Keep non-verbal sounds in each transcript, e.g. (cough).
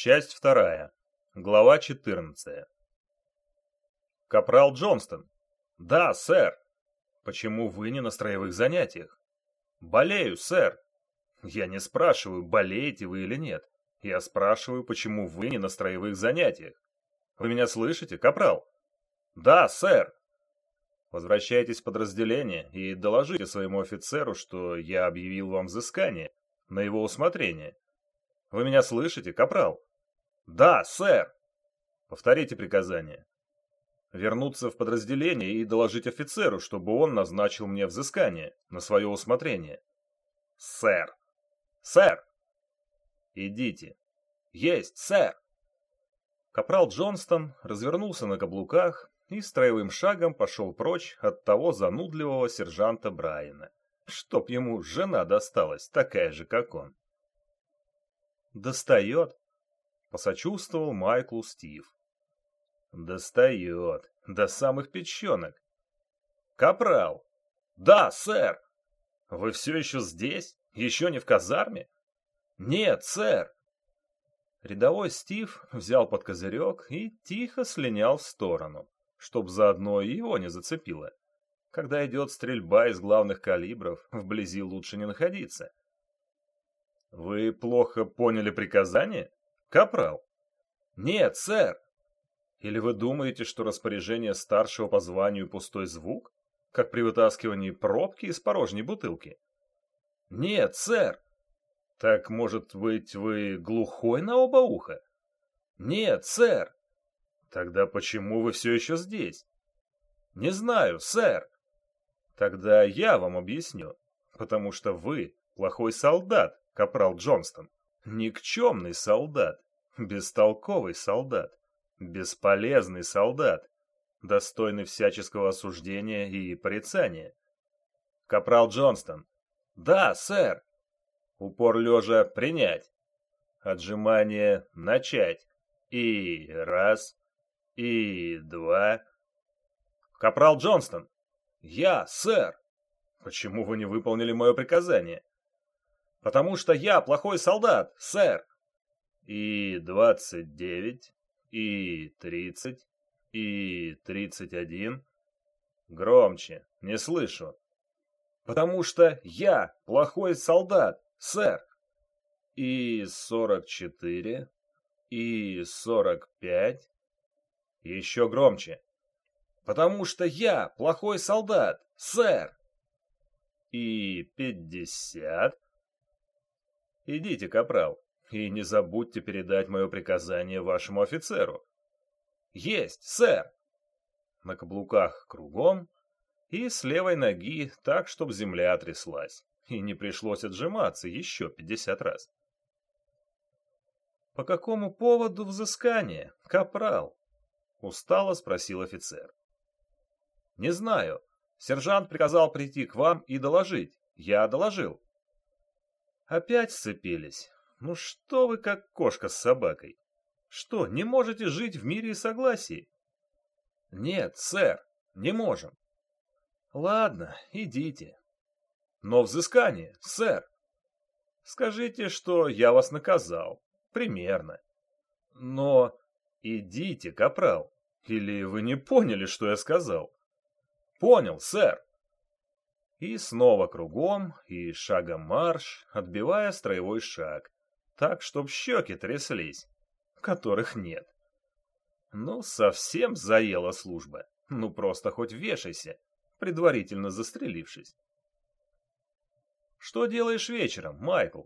Часть вторая. Глава 14. Капрал Джонстон. Да, сэр. Почему вы не на строевых занятиях? Болею, сэр. Я не спрашиваю, болеете вы или нет. Я спрашиваю, почему вы не на строевых занятиях. Вы меня слышите, капрал? Да, сэр. Возвращайтесь в подразделение и доложите своему офицеру, что я объявил вам взыскание на его усмотрение. Вы меня слышите, капрал? Да, сэр. Повторите приказание. Вернуться в подразделение и доложить офицеру, чтобы он назначил мне взыскание на свое усмотрение. Сэр. Сэр. Идите. Есть, сэр. Капрал Джонстон развернулся на каблуках и строевым шагом пошел прочь от того занудливого сержанта Брайана, чтоб ему жена досталась такая же, как он. «Достает?» — посочувствовал Майклу Стив. «Достает. До самых печенок. Капрал!» «Да, сэр!» «Вы все еще здесь? Еще не в казарме?» «Нет, сэр!» Рядовой Стив взял под козырек и тихо слинял в сторону, чтоб заодно и его не зацепило. Когда идет стрельба из главных калибров, вблизи лучше не находиться. Вы плохо поняли приказание, капрал? Нет, сэр. Или вы думаете, что распоряжение старшего по званию пустой звук, как при вытаскивании пробки из порожней бутылки? Нет, сэр. Так, может быть, вы глухой на оба уха? Нет, сэр. Тогда почему вы все еще здесь? Не знаю, сэр. Тогда я вам объясню. Потому что вы плохой солдат, капрал Джонстон. Никчемный солдат, бестолковый солдат, бесполезный солдат, достойный всяческого осуждения и порицания. Капрал Джонстон. Да, сэр. Упор лежа принять. Отжимание начать. И раз, и два. Капрал Джонстон. Я, сэр. Почему вы не выполнили мое приказание? Потому что я плохой солдат, сэр. И двадцать девять, и тридцать, и тридцать один. Громче, не слышу. Потому что я плохой солдат, сэр. И сорок четыре, и сорок пять. Еще громче. Потому что я плохой солдат, сэр. И пятьдесят. Идите, капрал, и не забудьте передать мое приказание вашему офицеру. Есть, сэр! На каблуках кругом и с левой ноги так, чтобы земля тряслась, и не пришлось отжиматься еще пятьдесят раз. «По какому поводу взыскание, капрал?» — устало спросил офицер. «Не знаю. Сержант приказал прийти к вам и доложить. Я доложил. Опять сцепились? Ну что вы как кошка с собакой? Что, не можете жить в мире и согласии? Нет, сэр, не можем. Ладно, идите. Но взыскание, сэр. Скажите, что я вас наказал. Примерно. Но идите, капрал. Или вы не поняли, что я сказал? Понял, сэр. И снова кругом, и шагом марш, отбивая строевой шаг, так, чтоб щеки тряслись, которых нет. Ну, совсем заела служба. Ну, просто хоть вешайся, предварительно застрелившись. Что делаешь вечером, Майкл?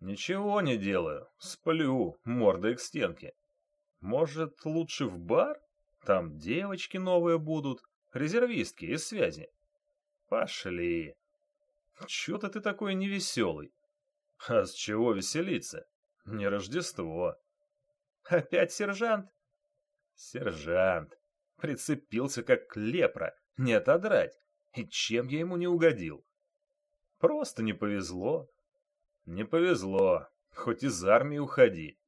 Ничего не делаю, сплю, мордой к стенке. Может, лучше в бар? Там девочки новые будут, резервистки из связи. Пошли. Чё-то ты такой невеселый. А с чего веселиться? Не Рождество. Опять сержант? Сержант. Прицепился как лепра. Не отодрать. И чем я ему не угодил? Просто не повезло. Не повезло. Хоть из армии уходи.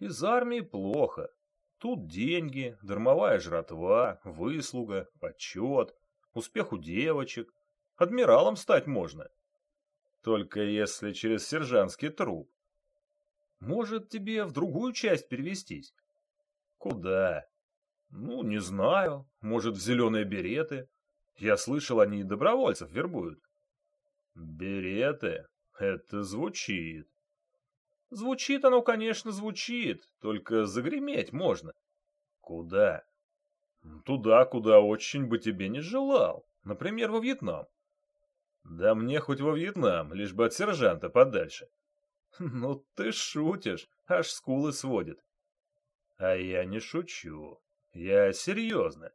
Из армии плохо. Тут деньги, дармовая жратва, выслуга, почет успех у девочек. Адмиралом стать можно. Только если через сержантский труп. Может, тебе в другую часть перевестись? Куда? Ну, не знаю. Может, в зеленые береты? Я слышал, они добровольцев вербуют. Береты? Это звучит. Звучит оно, конечно, звучит, только загреметь можно. Куда? Туда, куда очень бы тебе не желал. Например, во Вьетнам. Да мне хоть во Вьетнам, лишь бы от сержанта подальше. (laughs) Ну ты шутишь, аж скулы сводит. А я не шучу. Я серьезно.